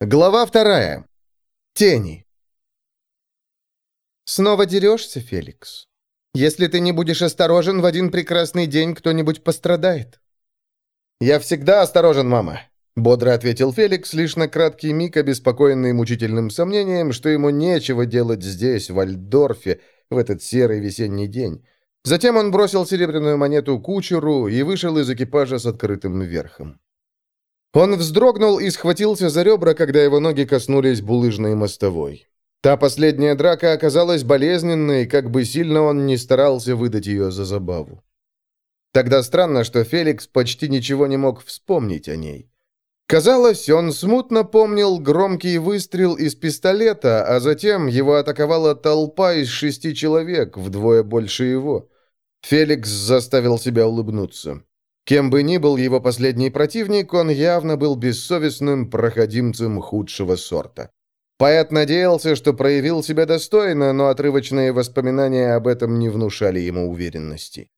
Глава вторая. Тени. «Снова дерешься, Феликс? Если ты не будешь осторожен, в один прекрасный день кто-нибудь пострадает». «Я всегда осторожен, мама», — бодро ответил Феликс, лишь на краткий миг обеспокоенный мучительным сомнением, что ему нечего делать здесь, в Альдорфе, в этот серый весенний день. Затем он бросил серебряную монету кучеру и вышел из экипажа с открытым верхом. Он вздрогнул и схватился за ребра, когда его ноги коснулись булыжной мостовой. Та последняя драка оказалась болезненной, как бы сильно он не старался выдать ее за забаву. Тогда странно, что Феликс почти ничего не мог вспомнить о ней. Казалось, он смутно помнил громкий выстрел из пистолета, а затем его атаковала толпа из шести человек, вдвое больше его. Феликс заставил себя улыбнуться. Кем бы ни был его последний противник, он явно был бессовестным проходимцем худшего сорта. Поэт надеялся, что проявил себя достойно, но отрывочные воспоминания об этом не внушали ему уверенности.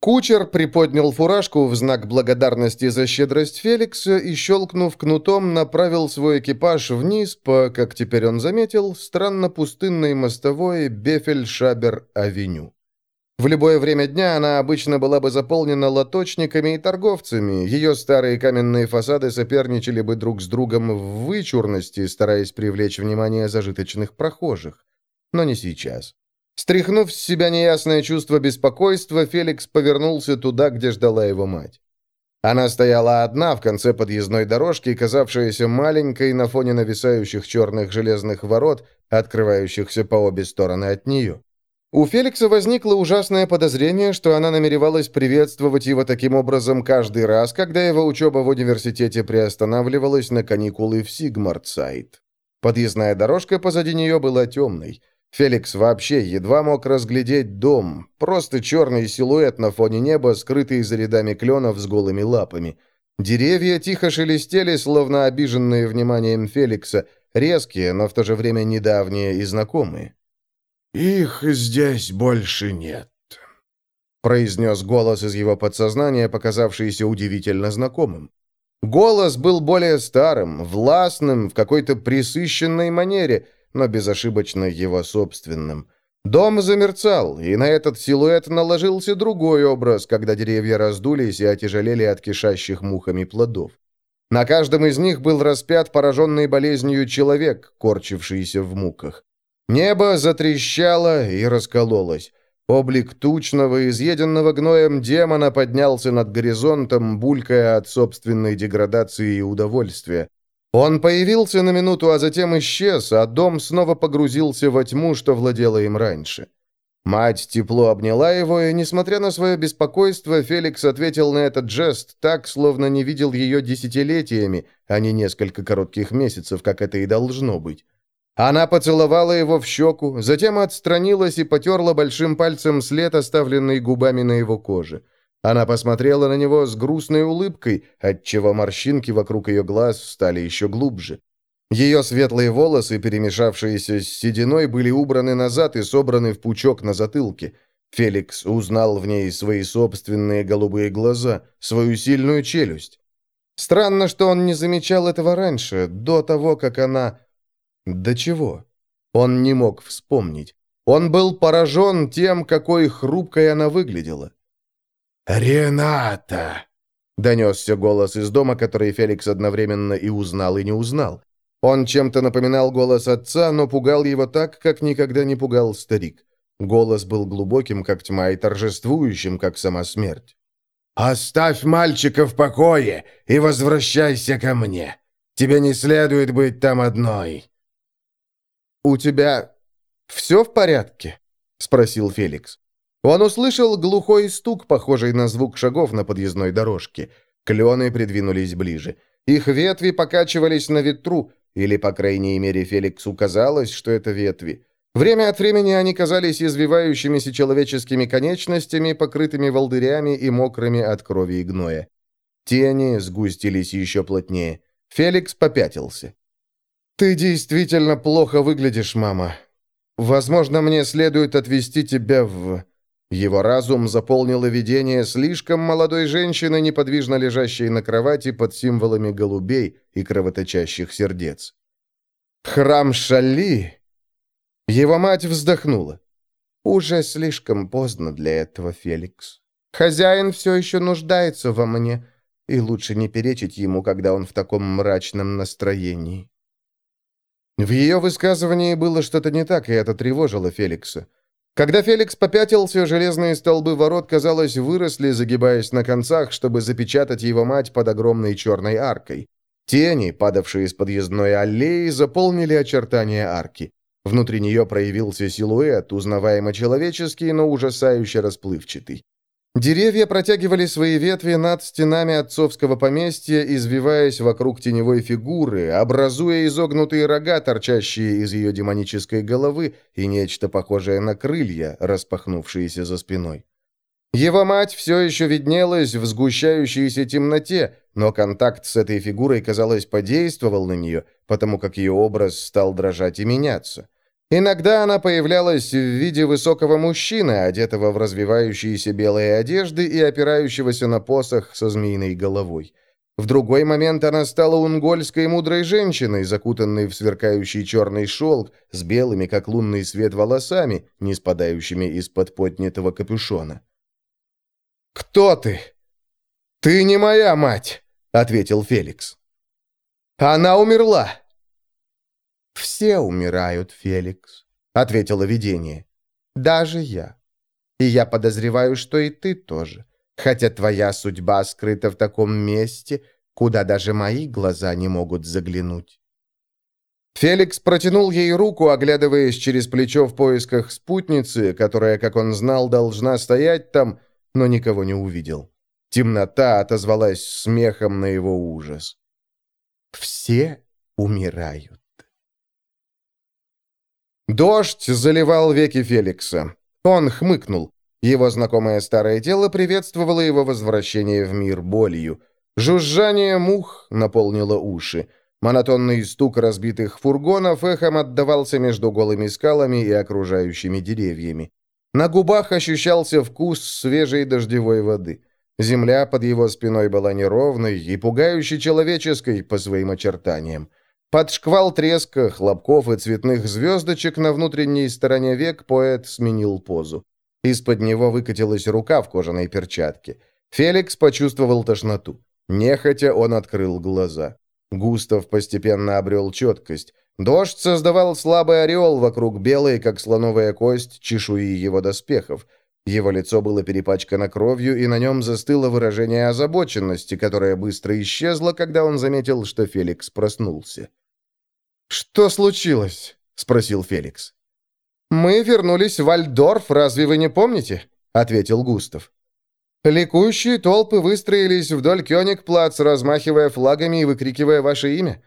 Кучер приподнял фуражку в знак благодарности за щедрость Феликса и, щелкнув кнутом, направил свой экипаж вниз по, как теперь он заметил, странно пустынной мостовой Бефель-Шабер-Авеню. В любое время дня она обычно была бы заполнена лоточниками и торговцами, ее старые каменные фасады соперничали бы друг с другом в вычурности, стараясь привлечь внимание зажиточных прохожих. Но не сейчас. Стряхнув с себя неясное чувство беспокойства, Феликс повернулся туда, где ждала его мать. Она стояла одна в конце подъездной дорожки, казавшаяся маленькой на фоне нависающих черных железных ворот, открывающихся по обе стороны от нее. У Феликса возникло ужасное подозрение, что она намеревалась приветствовать его таким образом каждый раз, когда его учеба в университете приостанавливалась на каникулы в Сигмартсайд. Подъездная дорожка позади нее была темной. Феликс вообще едва мог разглядеть дом, просто черный силуэт на фоне неба, скрытый за рядами кленов с голыми лапами. Деревья тихо шелестели, словно обиженные вниманием Феликса, резкие, но в то же время недавние и знакомые. «Их здесь больше нет», — произнес голос из его подсознания, показавшийся удивительно знакомым. Голос был более старым, властным, в какой-то присыщенной манере, но безошибочно его собственным. Дом замерцал, и на этот силуэт наложился другой образ, когда деревья раздулись и отяжелели от кишащих мухами плодов. На каждом из них был распят пораженный болезнью человек, корчившийся в муках. Небо затрещало и раскололось. Облик тучного, изъеденного гноем демона поднялся над горизонтом, булькая от собственной деградации и удовольствия. Он появился на минуту, а затем исчез, а дом снова погрузился во тьму, что владела им раньше. Мать тепло обняла его, и, несмотря на свое беспокойство, Феликс ответил на этот жест так, словно не видел ее десятилетиями, а не несколько коротких месяцев, как это и должно быть. Она поцеловала его в щеку, затем отстранилась и потерла большим пальцем след, оставленный губами на его коже. Она посмотрела на него с грустной улыбкой, отчего морщинки вокруг ее глаз стали еще глубже. Ее светлые волосы, перемешавшиеся с сединой, были убраны назад и собраны в пучок на затылке. Феликс узнал в ней свои собственные голубые глаза, свою сильную челюсть. Странно, что он не замечал этого раньше, до того, как она до чего? Он не мог вспомнить. Он был поражен тем, какой хрупкой она выглядела. «Рената!» — донесся голос из дома, который Феликс одновременно и узнал, и не узнал. Он чем-то напоминал голос отца, но пугал его так, как никогда не пугал старик. Голос был глубоким, как тьма, и торжествующим, как сама смерть. «Оставь мальчика в покое и возвращайся ко мне. Тебе не следует быть там одной. «У тебя все в порядке?» — спросил Феликс. Он услышал глухой стук, похожий на звук шагов на подъездной дорожке. Клены придвинулись ближе. Их ветви покачивались на ветру, или, по крайней мере, Феликсу казалось, что это ветви. Время от времени они казались извивающимися человеческими конечностями, покрытыми волдырями и мокрыми от крови и гноя. Тени сгустились еще плотнее. Феликс попятился. «Ты действительно плохо выглядишь, мама. Возможно, мне следует отвезти тебя в...» Его разум заполнило видение слишком молодой женщины, неподвижно лежащей на кровати под символами голубей и кровоточащих сердец. «Храм Шали!» Его мать вздохнула. «Уже слишком поздно для этого, Феликс. Хозяин все еще нуждается во мне, и лучше не перечить ему, когда он в таком мрачном настроении». В ее высказывании было что-то не так, и это тревожило Феликса. Когда Феликс попятился, железные столбы ворот, казалось, выросли, загибаясь на концах, чтобы запечатать его мать под огромной черной аркой. Тени, падавшие из подъездной аллеи, заполнили очертания арки. Внутри нее проявился силуэт, узнаваемо человеческий, но ужасающе расплывчатый. Деревья протягивали свои ветви над стенами отцовского поместья, извиваясь вокруг теневой фигуры, образуя изогнутые рога, торчащие из ее демонической головы, и нечто похожее на крылья, распахнувшиеся за спиной. Его мать все еще виднелась в сгущающейся темноте, но контакт с этой фигурой, казалось, подействовал на нее, потому как ее образ стал дрожать и меняться. Иногда она появлялась в виде высокого мужчины, одетого в развивающиеся белые одежды и опирающегося на посох со змеиной головой. В другой момент она стала унгольской мудрой женщиной, закутанной в сверкающий черный шелк, с белыми, как лунный свет, волосами, не спадающими из-под поднятого капюшона. «Кто ты?» «Ты не моя мать», — ответил Феликс. «Она умерла». «Все умирают, Феликс», — ответило видение. «Даже я. И я подозреваю, что и ты тоже, хотя твоя судьба скрыта в таком месте, куда даже мои глаза не могут заглянуть». Феликс протянул ей руку, оглядываясь через плечо в поисках спутницы, которая, как он знал, должна стоять там, но никого не увидел. Темнота отозвалась смехом на его ужас. «Все умирают». Дождь заливал веки Феликса. Он хмыкнул. Его знакомое старое тело приветствовало его возвращение в мир болью. Жужжание мух наполнило уши. Монотонный стук разбитых фургонов эхом отдавался между голыми скалами и окружающими деревьями. На губах ощущался вкус свежей дождевой воды. Земля под его спиной была неровной и пугающе человеческой по своим очертаниям. Под шквал треска, хлопков и цветных звездочек на внутренней стороне век поэт сменил позу. Из-под него выкатилась рука в кожаной перчатке. Феликс почувствовал тошноту. Нехотя он открыл глаза. Густав постепенно обрел четкость. Дождь создавал слабый ореол вокруг белой, как слоновая кость, чешуи его доспехов. Его лицо было перепачкано кровью, и на нем застыло выражение озабоченности, которое быстро исчезло, когда он заметил, что Феликс проснулся. «Что случилось?» — спросил Феликс. «Мы вернулись в Вальдорф, разве вы не помните?» — ответил Густав. Ликующие толпы выстроились вдоль Кёнигплац, размахивая флагами и выкрикивая ваше имя.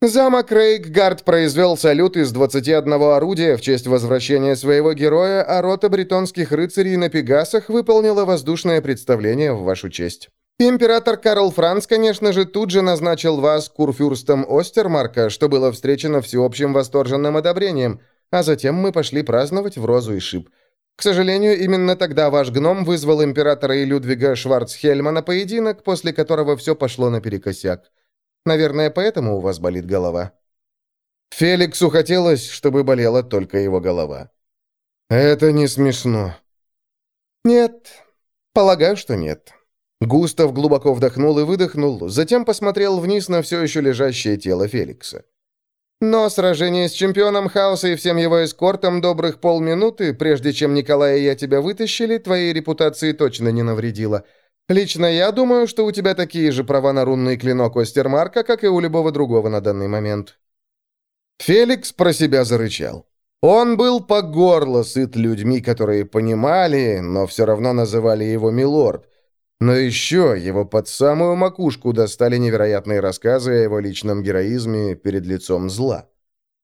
Замок Рейкгард произвел салют из 21 орудия в честь возвращения своего героя, а рота бретонских рыцарей на Пегасах выполнила воздушное представление в вашу честь. Император Карл Франц, конечно же, тут же назначил вас курфюрстом Остермарка, что было встречено всеобщим восторженным одобрением, а затем мы пошли праздновать в Розу и Шип. К сожалению, именно тогда ваш гном вызвал императора и Людвига Шварцхельма на поединок, после которого все пошло наперекосяк. Наверное, поэтому у вас болит голова». Феликсу хотелось, чтобы болела только его голова. «Это не смешно». «Нет, полагаю, что нет». Густав глубоко вдохнул и выдохнул, затем посмотрел вниз на все еще лежащее тело Феликса. «Но сражение с чемпионом хаоса и всем его эскортом добрых полминуты, прежде чем Николай и я тебя вытащили, твоей репутации точно не навредило. Лично я думаю, что у тебя такие же права на рунный клинок Остермарка, как и у любого другого на данный момент». Феликс про себя зарычал. Он был по горло сыт людьми, которые понимали, но все равно называли его «милорд». Но еще его под самую макушку достали невероятные рассказы о его личном героизме перед лицом зла.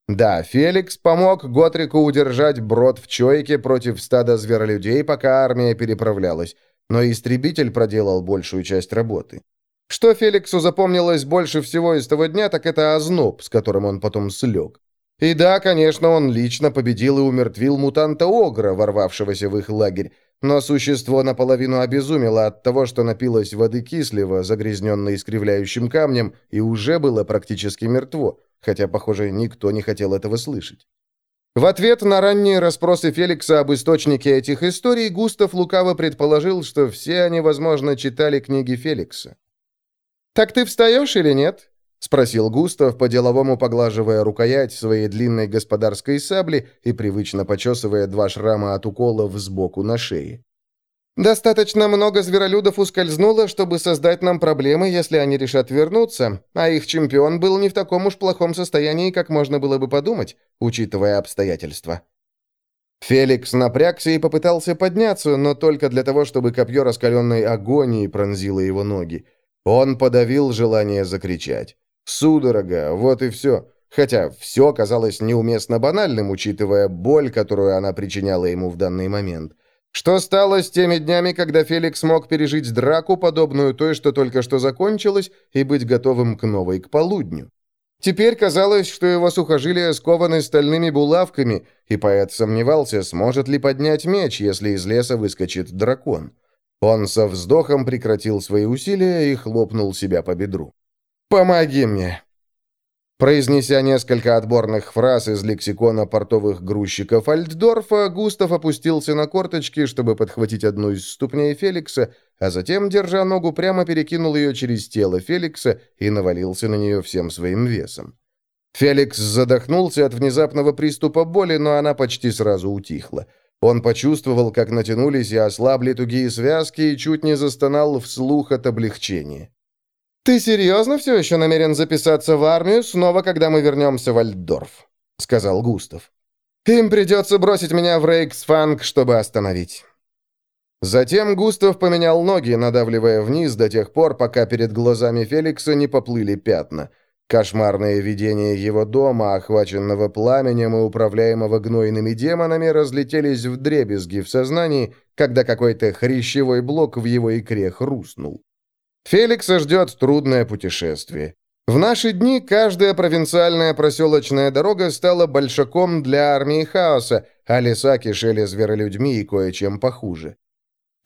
Да, Феликс помог Готрику удержать брод в Чойке против стада зверолюдей, пока армия переправлялась но истребитель проделал большую часть работы. Что Феликсу запомнилось больше всего из того дня, так это озноб, с которым он потом слег. И да, конечно, он лично победил и умертвил мутанта Огра, ворвавшегося в их лагерь, но существо наполовину обезумело от того, что напилось воды кислого, загрязненной искривляющим камнем, и уже было практически мертво, хотя, похоже, никто не хотел этого слышать. В ответ на ранние расспросы Феликса об источнике этих историй, Густав лукаво предположил, что все они, возможно, читали книги Феликса. «Так ты встаешь или нет?» — спросил Густав, по-деловому поглаживая рукоять своей длинной господарской сабли и привычно почесывая два шрама от уколов сбоку на шее. «Достаточно много зверолюдов ускользнуло, чтобы создать нам проблемы, если они решат вернуться, а их чемпион был не в таком уж плохом состоянии, как можно было бы подумать, учитывая обстоятельства». Феликс напрягся и попытался подняться, но только для того, чтобы копье раскаленной агонии пронзило его ноги. Он подавил желание закричать. Судорога, вот и все. Хотя все казалось неуместно банальным, учитывая боль, которую она причиняла ему в данный момент. Что стало с теми днями, когда Феликс мог пережить драку, подобную той, что только что закончилась, и быть готовым к новой к полудню? Теперь казалось, что его сухожилия скованы стальными булавками, и поэт сомневался, сможет ли поднять меч, если из леса выскочит дракон. Он со вздохом прекратил свои усилия и хлопнул себя по бедру. «Помоги мне!» Произнеся несколько отборных фраз из лексикона портовых грузчиков Альтдорфа, Густав опустился на корточки, чтобы подхватить одну из ступней Феликса, а затем, держа ногу, прямо перекинул ее через тело Феликса и навалился на нее всем своим весом. Феликс задохнулся от внезапного приступа боли, но она почти сразу утихла. Он почувствовал, как натянулись и ослабли тугие связки, и чуть не застонал вслух от облегчения. «Ты серьезно все еще намерен записаться в армию снова, когда мы вернемся в Альдорф?» — сказал Густав. «Им придется бросить меня в Рейксфанг, чтобы остановить». Затем Густав поменял ноги, надавливая вниз до тех пор, пока перед глазами Феликса не поплыли пятна. Кошмарные видения его дома, охваченного пламенем и управляемого гнойными демонами, разлетелись в дребезги в сознании, когда какой-то хрящевой блок в его икре хрустнул. Феликса ждет трудное путешествие. В наши дни каждая провинциальная проселочная дорога стала большаком для армии хаоса, а леса кишели зверолюдьми и кое-чем похуже.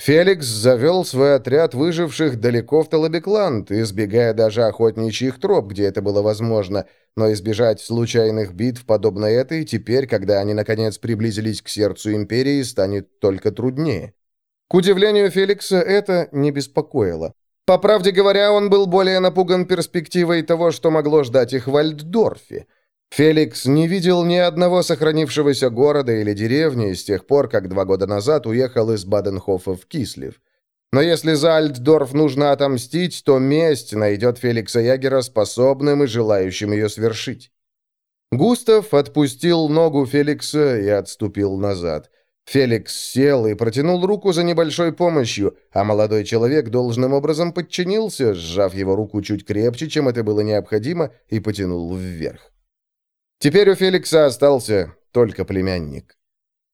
Феликс завел свой отряд выживших далеко в Талабекланд, избегая даже охотничьих троп, где это было возможно, но избежать случайных битв, подобно этой, теперь, когда они наконец приблизились к сердцу империи, станет только труднее. К удивлению Феликса, это не беспокоило. По правде говоря, он был более напуган перспективой того, что могло ждать их в Альтдорфе. Феликс не видел ни одного сохранившегося города или деревни с тех пор, как два года назад уехал из Баденхофа в Кислив. Но если за Альтдорф нужно отомстить, то месть найдет Феликса Ягера способным и желающим ее свершить. Густав отпустил ногу Феликса и отступил назад. Феликс сел и протянул руку за небольшой помощью, а молодой человек должным образом подчинился, сжав его руку чуть крепче, чем это было необходимо, и потянул вверх. Теперь у Феликса остался только племянник.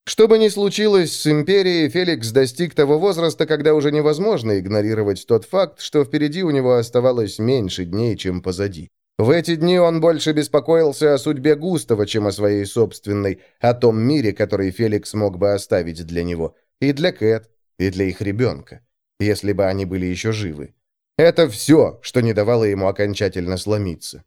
Что бы ни случилось с Империей, Феликс достиг того возраста, когда уже невозможно игнорировать тот факт, что впереди у него оставалось меньше дней, чем позади. В эти дни он больше беспокоился о судьбе Густава, чем о своей собственной, о том мире, который Феликс мог бы оставить для него, и для Кэт, и для их ребенка, если бы они были еще живы. Это все, что не давало ему окончательно сломиться.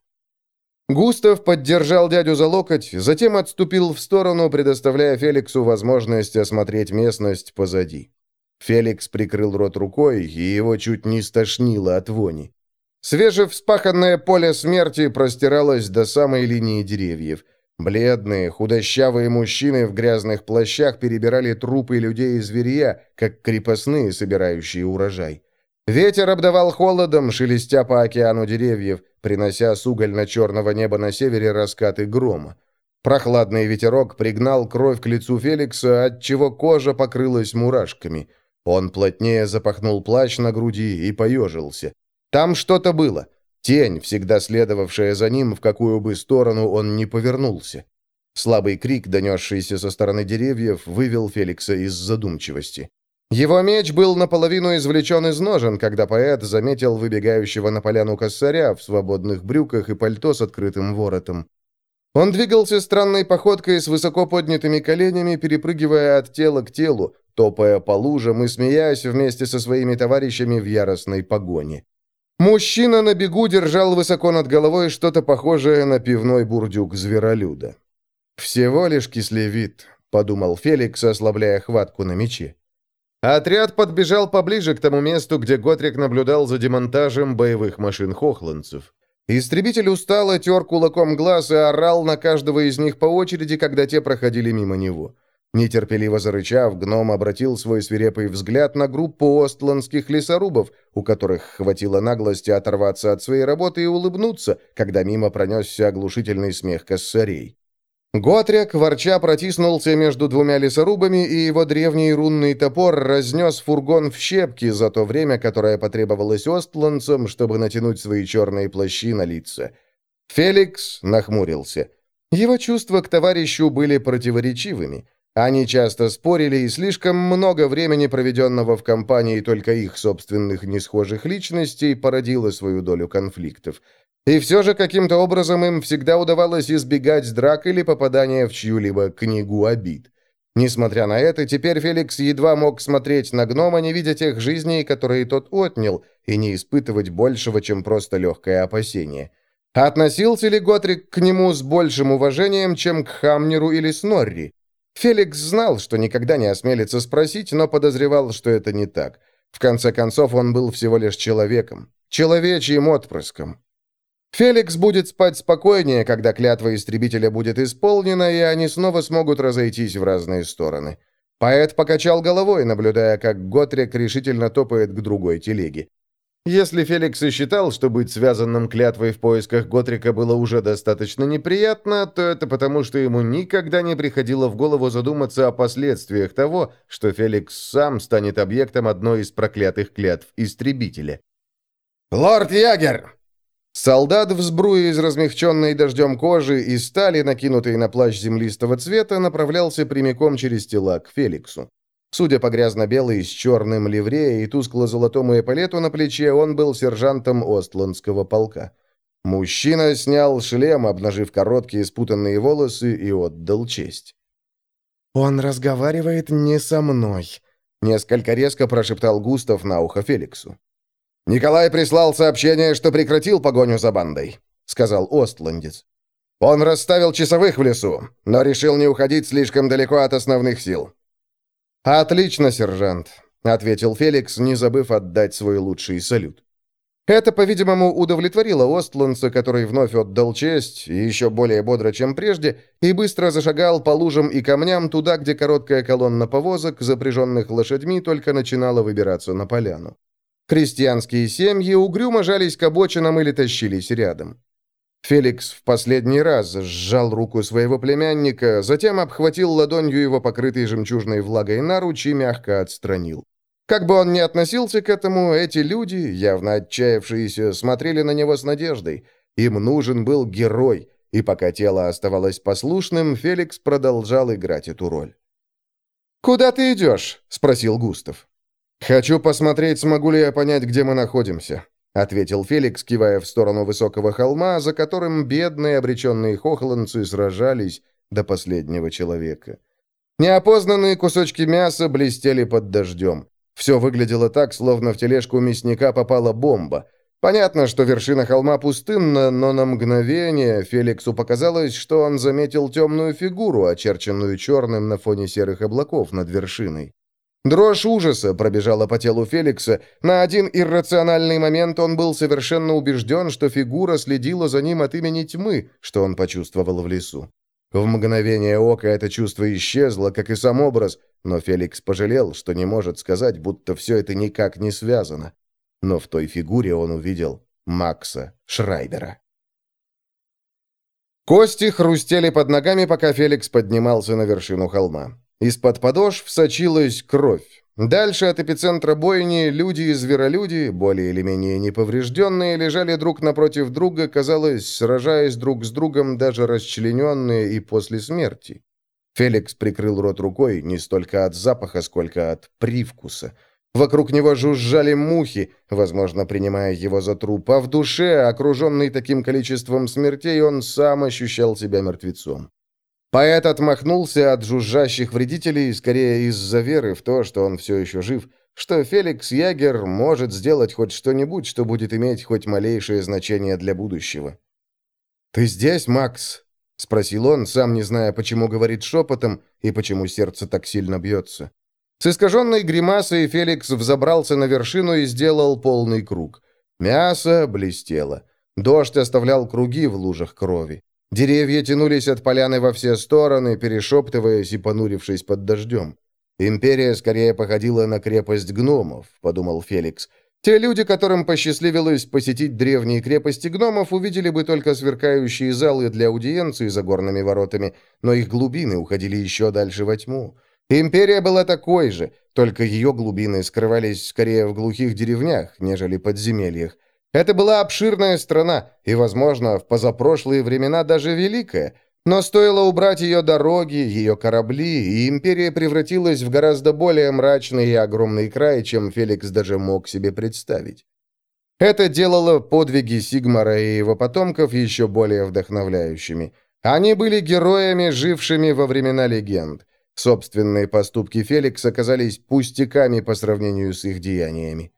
Густав поддержал дядю за локоть, затем отступил в сторону, предоставляя Феликсу возможность осмотреть местность позади. Феликс прикрыл рот рукой, и его чуть не стошнило от вони. Свежевспаханное поле смерти простиралось до самой линии деревьев. Бледные, худощавые мужчины в грязных плащах перебирали трупы людей и зверья, как крепостные, собирающие урожай. Ветер обдавал холодом, шелестя по океану деревьев, принося с угольно-черного неба на севере раскаты грома. Прохладный ветерок пригнал кровь к лицу Феликса, отчего кожа покрылась мурашками. Он плотнее запахнул плащ на груди и поежился. Там что-то было. Тень, всегда следовавшая за ним, в какую бы сторону он ни повернулся. Слабый крик, донесшийся со стороны деревьев, вывел Феликса из задумчивости. Его меч был наполовину извлечен из ножен, когда поэт заметил выбегающего на поляну косаря в свободных брюках и пальто с открытым воротом. Он двигался странной походкой с высоко поднятыми коленями, перепрыгивая от тела к телу, топая по лужам и смеясь вместе со своими товарищами в яростной погоне. Мужчина на бегу держал высоко над головой что-то похожее на пивной бурдюк зверолюда. «Всего лишь кислевид», — подумал Феликс, ослабляя хватку на мече. Отряд подбежал поближе к тому месту, где Готрик наблюдал за демонтажем боевых машин хохландцев. Истребитель устало тер кулаком глаз и орал на каждого из них по очереди, когда те проходили мимо него. Нетерпеливо зарычав, гном обратил свой свирепый взгляд на группу остландских лесорубов, у которых хватило наглости оторваться от своей работы и улыбнуться, когда мимо пронесся оглушительный смех кассарей. Готряк, ворча, протиснулся между двумя лесорубами, и его древний рунный топор разнес фургон в щепки за то время, которое потребовалось остландцам, чтобы натянуть свои черные плащи на лица. Феликс нахмурился. Его чувства к товарищу были противоречивыми. Они часто спорили, и слишком много времени, проведенного в компании только их собственных несхожих личностей, породило свою долю конфликтов. И все же каким-то образом им всегда удавалось избегать драк или попадания в чью-либо книгу обид. Несмотря на это, теперь Феликс едва мог смотреть на гнома, не видя тех жизней, которые тот отнял, и не испытывать большего, чем просто легкое опасение. Относился ли Готрик к нему с большим уважением, чем к Хамнеру или Снорри? Феликс знал, что никогда не осмелится спросить, но подозревал, что это не так. В конце концов, он был всего лишь человеком. Человечьим отпрыском. Феликс будет спать спокойнее, когда клятва истребителя будет исполнена, и они снова смогут разойтись в разные стороны. Поэт покачал головой, наблюдая, как Готрик решительно топает к другой телеге. Если Феликс и считал, что быть связанным клятвой в поисках Готрика было уже достаточно неприятно, то это потому, что ему никогда не приходило в голову задуматься о последствиях того, что Феликс сам станет объектом одной из проклятых клятв истребителя. «Лорд Ягер!» Солдат в сбруе из размягченной дождем кожи и стали, накинутой на плащ землистого цвета, направлялся прямиком через тела к Феликсу. Судя по грязно-белой с черным ливреей и тускло-золотому эполету на плече, он был сержантом Остландского полка. Мужчина снял шлем, обнажив короткие спутанные волосы, и отдал честь. «Он разговаривает не со мной», — несколько резко прошептал Густав на ухо Феликсу. «Николай прислал сообщение, что прекратил погоню за бандой», — сказал Остландец. «Он расставил часовых в лесу, но решил не уходить слишком далеко от основных сил». «Отлично, сержант», — ответил Феликс, не забыв отдать свой лучший салют. Это, по-видимому, удовлетворило Остландца, который вновь отдал честь, и еще более бодро, чем прежде, и быстро зашагал по лужам и камням туда, где короткая колонна повозок, запряженных лошадьми, только начинала выбираться на поляну. Крестьянские семьи угрюмо жались к обочинам или тащились рядом. Феликс в последний раз сжал руку своего племянника, затем обхватил ладонью его покрытый жемчужной влагой наруч и мягко отстранил. Как бы он ни относился к этому, эти люди, явно отчаявшиеся, смотрели на него с надеждой. Им нужен был герой, и пока тело оставалось послушным, Феликс продолжал играть эту роль. «Куда ты идешь?» — спросил Густав. «Хочу посмотреть, смогу ли я понять, где мы находимся», — ответил Феликс, кивая в сторону высокого холма, за которым бедные обреченные хохландцы сражались до последнего человека. Неопознанные кусочки мяса блестели под дождем. Все выглядело так, словно в тележку мясника попала бомба. Понятно, что вершина холма пустынна, но на мгновение Феликсу показалось, что он заметил темную фигуру, очерченную черным на фоне серых облаков над вершиной. Дрожь ужаса пробежала по телу Феликса. На один иррациональный момент он был совершенно убежден, что фигура следила за ним от имени тьмы, что он почувствовал в лесу. В мгновение ока это чувство исчезло, как и сам образ, но Феликс пожалел, что не может сказать, будто все это никак не связано. Но в той фигуре он увидел Макса Шрайбера. Кости хрустели под ногами, пока Феликс поднимался на вершину холма. Из-под подошв сочилась кровь. Дальше от эпицентра бойни люди и зверолюди, более или менее неповрежденные, лежали друг напротив друга, казалось, сражаясь друг с другом, даже расчлененные и после смерти. Феликс прикрыл рот рукой не столько от запаха, сколько от привкуса. Вокруг него жужжали мухи, возможно, принимая его за труп, а в душе, окруженный таким количеством смертей, он сам ощущал себя мертвецом. Поэт отмахнулся от жужжащих вредителей скорее из-за веры в то, что он все еще жив, что Феликс Ягер может сделать хоть что-нибудь, что будет иметь хоть малейшее значение для будущего. «Ты здесь, Макс?» — спросил он, сам не зная, почему говорит шепотом и почему сердце так сильно бьется. С искаженной гримасой Феликс взобрался на вершину и сделал полный круг. Мясо блестело. Дождь оставлял круги в лужах крови. Деревья тянулись от поляны во все стороны, перешептываясь и понурившись под дождем. «Империя скорее походила на крепость гномов», — подумал Феликс. «Те люди, которым посчастливилось посетить древние крепости гномов, увидели бы только сверкающие залы для аудиенции за горными воротами, но их глубины уходили еще дальше во тьму. Империя была такой же, только ее глубины скрывались скорее в глухих деревнях, нежели подземельях. Это была обширная страна, и, возможно, в позапрошлые времена даже великая, но стоило убрать ее дороги, ее корабли, и империя превратилась в гораздо более мрачный и огромный край, чем Феликс даже мог себе представить. Это делало подвиги Сигмара и его потомков еще более вдохновляющими. Они были героями, жившими во времена легенд. Собственные поступки Феликса оказались пустяками по сравнению с их деяниями.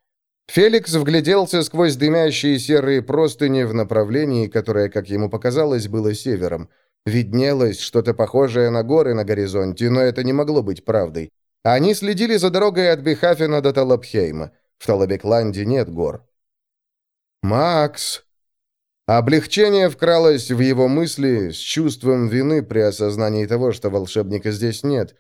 Феликс вгляделся сквозь дымящие серые простыни в направлении, которое, как ему показалось, было севером. Виднелось что-то похожее на горы на горизонте, но это не могло быть правдой. Они следили за дорогой от Бехафена до Талабхейма. В Талабекланде нет гор. «Макс!» Облегчение вкралось в его мысли с чувством вины при осознании того, что волшебника здесь нет.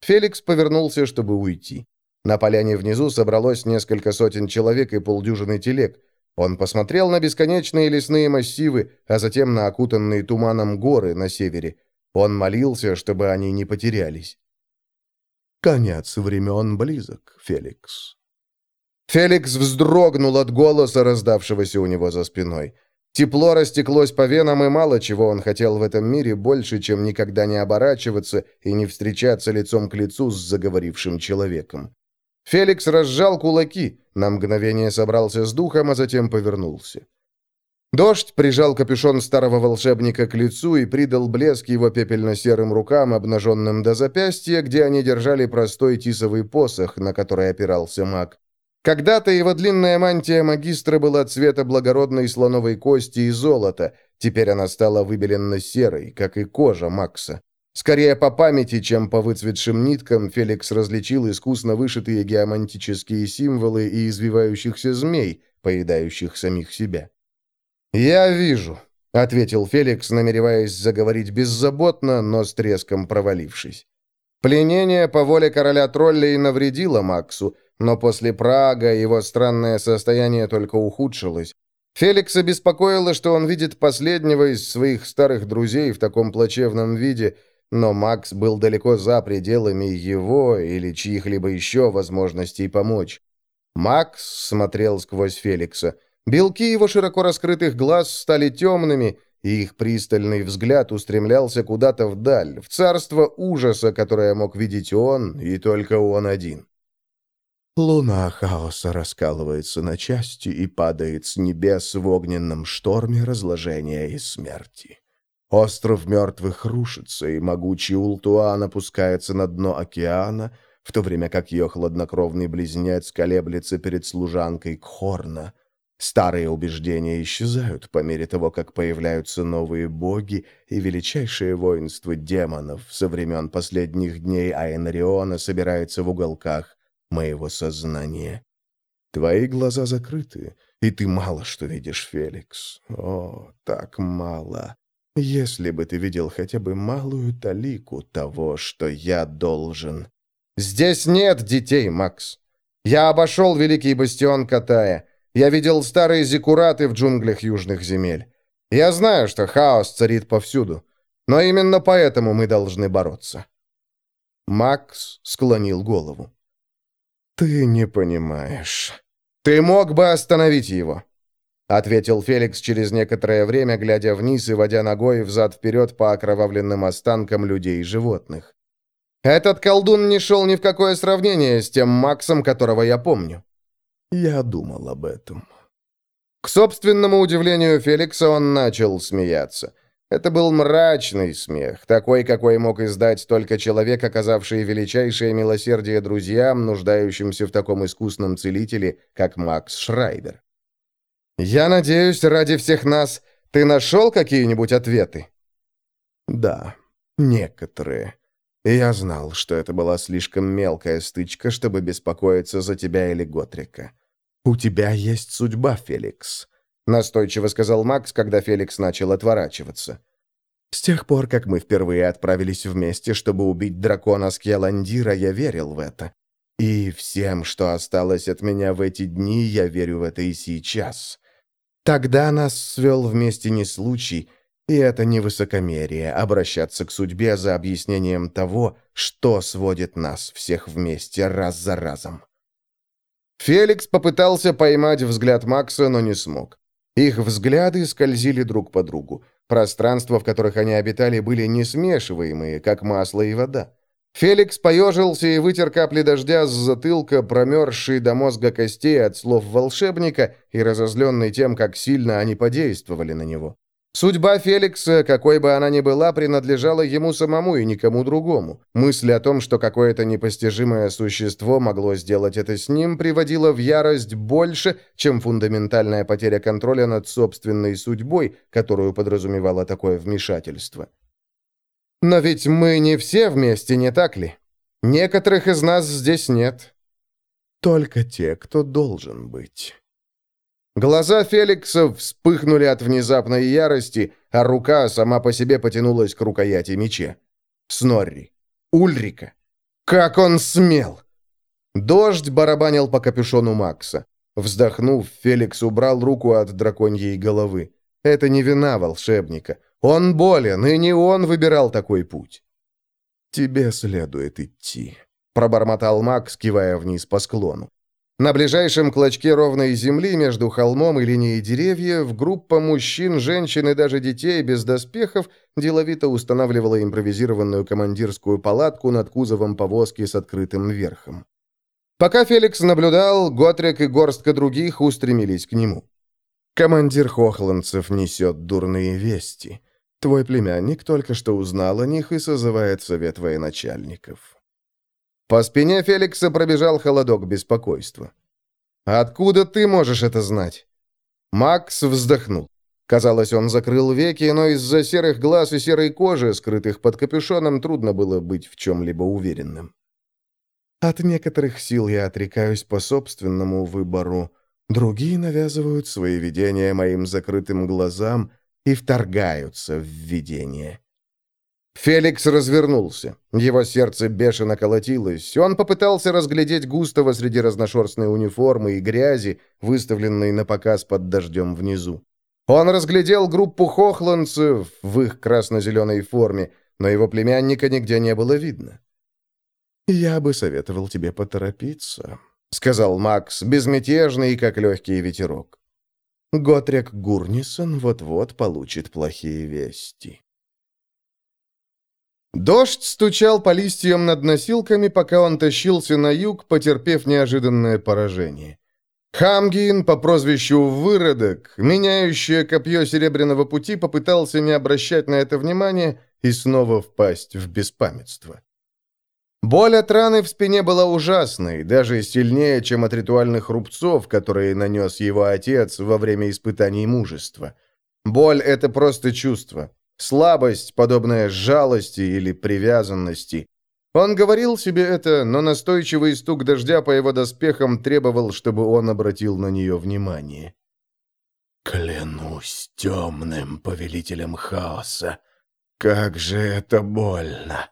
Феликс повернулся, чтобы уйти. На поляне внизу собралось несколько сотен человек и полдюжины телег. Он посмотрел на бесконечные лесные массивы, а затем на окутанные туманом горы на севере. Он молился, чтобы они не потерялись. «Конец времен близок, Феликс». Феликс вздрогнул от голоса, раздавшегося у него за спиной. Тепло растеклось по венам, и мало чего он хотел в этом мире больше, чем никогда не оборачиваться и не встречаться лицом к лицу с заговорившим человеком. Феликс разжал кулаки, на мгновение собрался с духом, а затем повернулся. Дождь прижал капюшон старого волшебника к лицу и придал блеск его пепельно-серым рукам, обнаженным до запястья, где они держали простой тисовый посох, на который опирался маг. Когда-то его длинная мантия магистра была цвета благородной слоновой кости и золота, теперь она стала выбеленно-серой, как и кожа Макса. Скорее по памяти, чем по выцветшим ниткам, Феликс различил искусно вышитые геомантические символы и извивающихся змей, поедающих самих себя. «Я вижу», — ответил Феликс, намереваясь заговорить беззаботно, но с треском провалившись. Пленение по воле короля троллей навредило Максу, но после Прага его странное состояние только ухудшилось. Феликса беспокоило, что он видит последнего из своих старых друзей в таком плачевном виде, но Макс был далеко за пределами его или чьих-либо еще возможностей помочь. Макс смотрел сквозь Феликса. Белки его широко раскрытых глаз стали темными, и их пристальный взгляд устремлялся куда-то вдаль, в царство ужаса, которое мог видеть он и только он один. Луна хаоса раскалывается на части и падает с небес в огненном шторме разложения и смерти. Остров мертвых рушится, и могучий Ултуан опускается на дно океана, в то время как ее хладнокровный близнец колеблется перед служанкой Кхорна. Старые убеждения исчезают по мере того, как появляются новые боги и величайшее воинство демонов со времен последних дней Айнариона собирается в уголках моего сознания. Твои глаза закрыты, и ты мало что видишь, Феликс. О, так мало. Если бы ты видел хотя бы малую талику того, что я должен. Здесь нет детей, Макс. Я обошел Великий Бастион Катая. Я видел старые зиккураты в джунглях южных земель. Я знаю, что хаос царит повсюду. Но именно поэтому мы должны бороться. Макс склонил голову. «Ты не понимаешь. Ты мог бы остановить его», — ответил Феликс через некоторое время, глядя вниз и водя ногой взад-вперед по окровавленным останкам людей и животных. Этот колдун не шел ни в какое сравнение с тем Максом, которого я помню. Я думал об этом. К собственному удивлению Феликса он начал смеяться. Это был мрачный смех, такой, какой мог издать только человек, оказавший величайшее милосердие друзьям, нуждающимся в таком искусном целителе, как Макс Шрайбер. «Я надеюсь, ради всех нас ты нашел какие-нибудь ответы?» «Да, некоторые. Я знал, что это была слишком мелкая стычка, чтобы беспокоиться за тебя или Готрика. У тебя есть судьба, Феликс настойчиво сказал Макс, когда Феликс начал отворачиваться. С тех пор, как мы впервые отправились вместе, чтобы убить дракона Скьяландира, я верил в это. И всем, что осталось от меня в эти дни, я верю в это и сейчас. Тогда нас свел вместе не случай, и это не высокомерие обращаться к судьбе за объяснением того, что сводит нас всех вместе раз за разом. Феликс попытался поймать взгляд Макса, но не смог. Их взгляды скользили друг по другу. Пространства, в которых они обитали, были несмешиваемые, как масло и вода. Феликс поежился и вытер капли дождя с затылка, промерзшие до мозга костей от слов волшебника и разозленный тем, как сильно они подействовали на него. Судьба Феликса, какой бы она ни была, принадлежала ему самому и никому другому. Мысль о том, что какое-то непостижимое существо могло сделать это с ним, приводила в ярость больше, чем фундаментальная потеря контроля над собственной судьбой, которую подразумевало такое вмешательство. Но ведь мы не все вместе, не так ли? Некоторых из нас здесь нет. Только те, кто должен быть. Глаза Феликса вспыхнули от внезапной ярости, а рука сама по себе потянулась к рукояти меча. Снорри. Ульрика. Как он смел! Дождь барабанил по капюшону Макса. Вздохнув, Феликс убрал руку от драконьей головы. Это не вина волшебника. Он болен, и не он выбирал такой путь. «Тебе следует идти», — пробормотал Макс, кивая вниз по склону. На ближайшем клочке ровной земли между холмом и линией деревьев группа мужчин, женщин и даже детей без доспехов деловито устанавливала импровизированную командирскую палатку над кузовом повозки с открытым верхом. Пока Феликс наблюдал, Готрик и горстка других устремились к нему. «Командир Хохландцев несет дурные вести. Твой племянник только что узнал о них и созывает совет военачальников». По спине Феликса пробежал холодок беспокойства. «Откуда ты можешь это знать?» Макс вздохнул. Казалось, он закрыл веки, но из-за серых глаз и серой кожи, скрытых под капюшоном, трудно было быть в чем-либо уверенным. «От некоторых сил я отрекаюсь по собственному выбору. Другие навязывают свои видения моим закрытым глазам и вторгаются в видение. Феликс развернулся. Его сердце бешено колотилось. Он попытался разглядеть Густава среди разношерстной униформы и грязи, выставленной на показ под дождем внизу. Он разглядел группу хохландцев в их красно-зеленой форме, но его племянника нигде не было видно. «Я бы советовал тебе поторопиться», — сказал Макс, безмятежный, как легкий ветерок. «Готрек Гурнисон вот-вот получит плохие вести». Дождь стучал по листьям над носилками, пока он тащился на юг, потерпев неожиданное поражение. Хамгин по прозвищу Выродок, меняющее копье Серебряного пути, попытался не обращать на это внимания и снова впасть в беспамятство. Боль от раны в спине была ужасной, даже сильнее, чем от ритуальных рубцов, которые нанес его отец во время испытаний мужества. Боль — это просто чувство. Слабость, подобная жалости или привязанности. Он говорил себе это, но настойчивый стук дождя по его доспехам требовал, чтобы он обратил на нее внимание. «Клянусь темным повелителем хаоса, как же это больно!»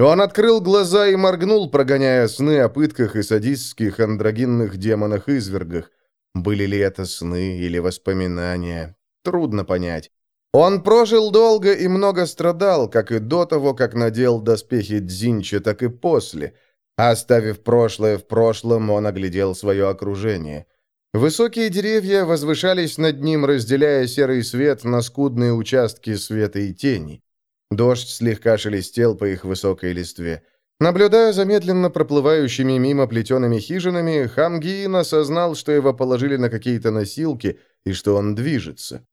Он открыл глаза и моргнул, прогоняя сны о пытках и садистских андрогинных демонах-извергах. Были ли это сны или воспоминания? Трудно понять. Он прожил долго и много страдал, как и до того, как надел доспехи Дзинча, так и после. Оставив прошлое в прошлом, он оглядел свое окружение. Высокие деревья возвышались над ним, разделяя серый свет на скудные участки света и тени. Дождь слегка шелестел по их высокой листве. Наблюдая за медленно проплывающими мимо плетеными хижинами, Хамгиин осознал, что его положили на какие-то носилки и что он движется.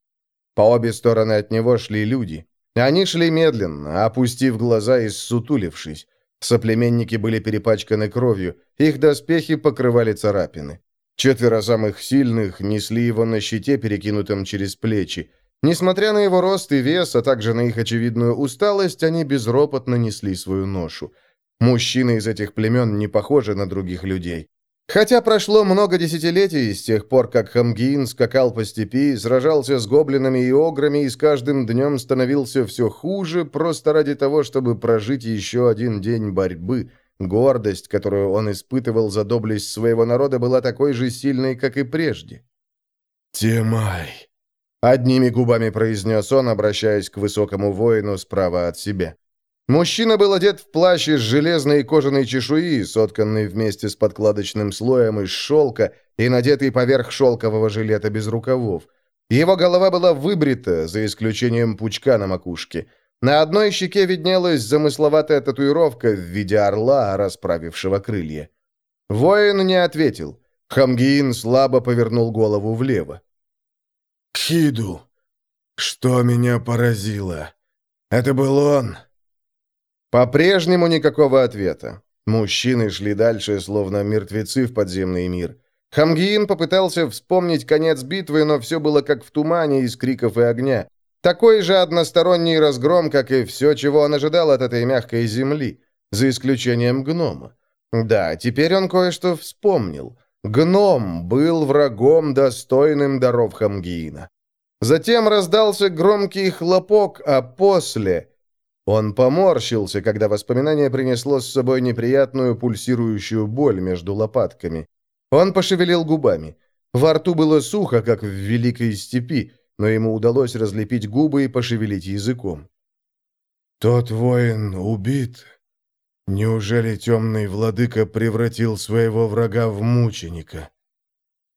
По обе стороны от него шли люди. Они шли медленно, опустив глаза и ссутулившись. Соплеменники были перепачканы кровью, их доспехи покрывали царапины. Четверо самых сильных несли его на щите, перекинутом через плечи. Несмотря на его рост и вес, а также на их очевидную усталость, они безропотно несли свою ношу. Мужчины из этих племен не похожи на других людей. Хотя прошло много десятилетий с тех пор, как Хамгиин скакал по степи, сражался с гоблинами и ограми и с каждым днем становился все хуже, просто ради того, чтобы прожить еще один день борьбы. Гордость, которую он испытывал за доблесть своего народа, была такой же сильной, как и прежде. «Тимай», — одними губами произнес он, обращаясь к высокому воину справа от себя. Мужчина был одет в плащ из железной кожаной чешуи, сотканный вместе с подкладочным слоем из шелка и надетый поверх шелкового жилета без рукавов. Его голова была выбрита, за исключением пучка на макушке. На одной щеке виднелась замысловатая татуировка в виде орла, расправившего крылья. Воин не ответил. Хамгиин слабо повернул голову влево. «Киду! Что меня поразило? Это был он!» По-прежнему никакого ответа. Мужчины шли дальше, словно мертвецы в подземный мир. Хамгиин попытался вспомнить конец битвы, но все было как в тумане из криков и огня. Такой же односторонний разгром, как и все, чего он ожидал от этой мягкой земли, за исключением гнома. Да, теперь он кое-что вспомнил. Гном был врагом, достойным даров Хамгиина. Затем раздался громкий хлопок, а после он поморщился, когда воспоминание принесло с собой неприятную пульсирующую боль между лопатками. Он пошевелил губами. Во рту было сухо, как в великой степи, но ему удалось разлепить губы и пошевелить языком. «Тот воин убит. Неужели темный владыка превратил своего врага в мученика?»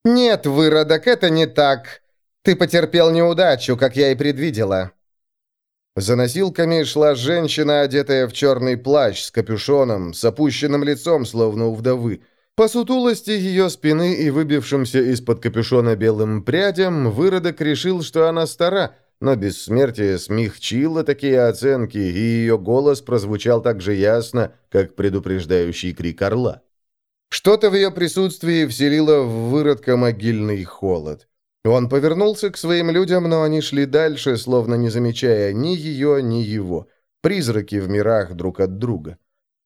«Нет, выродок, это не так. Ты потерпел неудачу, как я и предвидела. За носилками шла женщина, одетая в черный плащ с капюшоном, с опущенным лицом, словно у вдовы. По сутулости ее спины и выбившимся из-под капюшона белым прядям, выродок решил, что она стара, но бессмертие смягчило такие оценки, и ее голос прозвучал так же ясно, как предупреждающий крик орла. Что-то в ее присутствии вселило в выродка могильный холод. Он повернулся к своим людям, но они шли дальше, словно не замечая ни ее, ни его. Призраки в мирах друг от друга.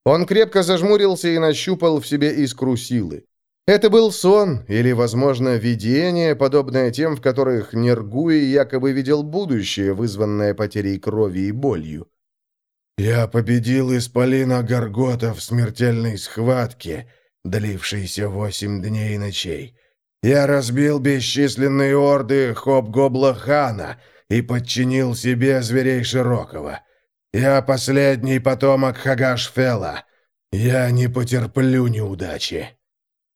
Он крепко зажмурился и нащупал в себе искру силы. Это был сон или, возможно, видение, подобное тем, в которых Нергуи якобы видел будущее, вызванное потерей крови и болью. «Я победил Исполина Гаргота в смертельной схватке, длившейся восемь дней и ночей. Я разбил бесчисленные орды Хоб-Гобла-хана и подчинил себе зверей Широкого. Я последний потомок Хагашфела. Я не потерплю неудачи».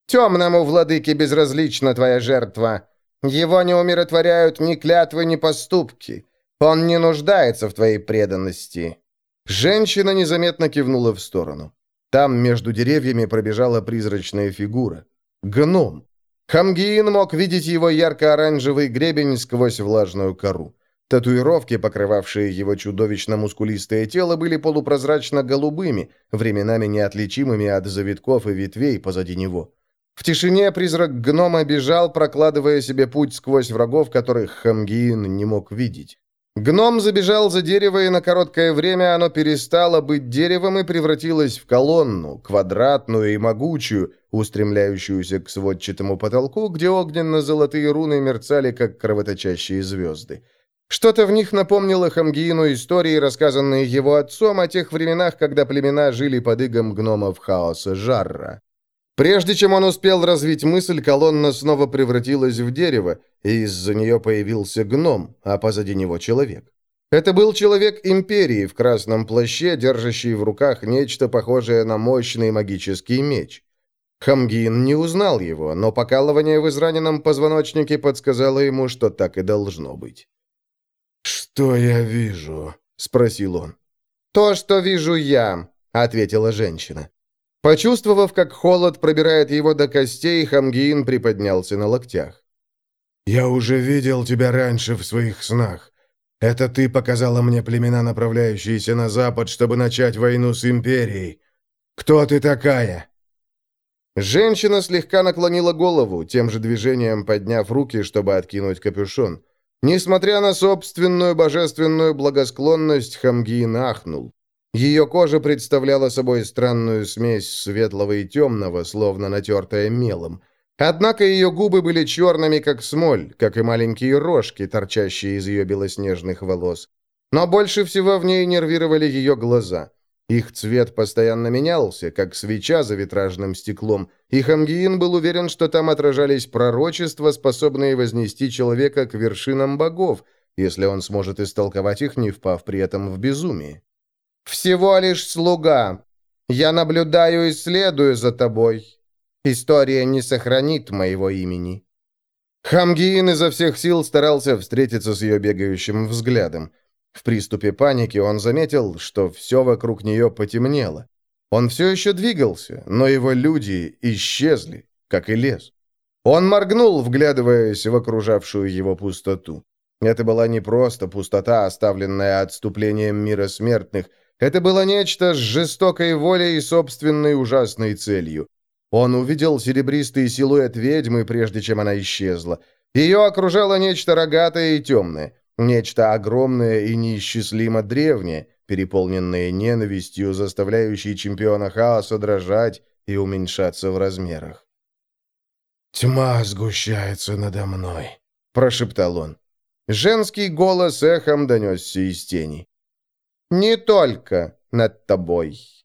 «Темному владыке безразлична твоя жертва. Его не умиротворяют ни клятвы, ни поступки. Он не нуждается в твоей преданности». Женщина незаметно кивнула в сторону. Там между деревьями пробежала призрачная фигура. Гном. Хамгиин мог видеть его ярко-оранжевый гребень сквозь влажную кору. Татуировки, покрывавшие его чудовищно мускулистое тело, были полупрозрачно-голубыми, временами неотличимыми от завитков и ветвей позади него. В тишине призрак гнома бежал, прокладывая себе путь сквозь врагов, которых Хамгиин не мог видеть. Гном забежал за дерево, и на короткое время оно перестало быть деревом и превратилось в колонну, квадратную и могучую, устремляющуюся к сводчатому потолку, где огненно-золотые руны мерцали, как кровоточащие звезды. Что-то в них напомнило Хамгиину истории, рассказанные его отцом о тех временах, когда племена жили под игом гномов хаоса Жарра. Прежде чем он успел развить мысль, колонна снова превратилась в дерево, и из-за нее появился гном, а позади него человек. Это был человек Империи в красном плаще, держащий в руках нечто похожее на мощный магический меч. Хамгин не узнал его, но покалывание в израненном позвоночнике подсказало ему, что так и должно быть. «Что я вижу?» — спросил он. «То, что вижу я», — ответила женщина. Почувствовав, как холод пробирает его до костей, Хамгиин приподнялся на локтях. «Я уже видел тебя раньше в своих снах. Это ты показала мне племена, направляющиеся на запад, чтобы начать войну с Империей. Кто ты такая?» Женщина слегка наклонила голову, тем же движением подняв руки, чтобы откинуть капюшон. Несмотря на собственную божественную благосклонность, Хамгиин ахнул. Ее кожа представляла собой странную смесь светлого и темного, словно натертая мелом. Однако ее губы были черными, как смоль, как и маленькие рожки, торчащие из ее белоснежных волос. Но больше всего в ней нервировали ее глаза. Их цвет постоянно менялся, как свеча за витражным стеклом, и Хамгиин был уверен, что там отражались пророчества, способные вознести человека к вершинам богов, если он сможет истолковать их, не впав при этом в безумие. «Всего лишь слуга. Я наблюдаю и следую за тобой. История не сохранит моего имени». Хамгиин изо всех сил старался встретиться с ее бегающим взглядом. В приступе паники он заметил, что все вокруг нее потемнело. Он все еще двигался, но его люди исчезли, как и лес. Он моргнул, вглядываясь в окружавшую его пустоту. Это была не просто пустота, оставленная отступлением мира смертных – это было нечто с жестокой волей и собственной ужасной целью. Он увидел серебристый силуэт ведьмы, прежде чем она исчезла. Ее окружало нечто рогатое и темное, нечто огромное и неисчислимо древнее, переполненное ненавистью, заставляющей чемпиона хаоса дрожать и уменьшаться в размерах. «Тьма сгущается надо мной», — прошептал он. Женский голос эхом донесся из тени. Не только над тобой.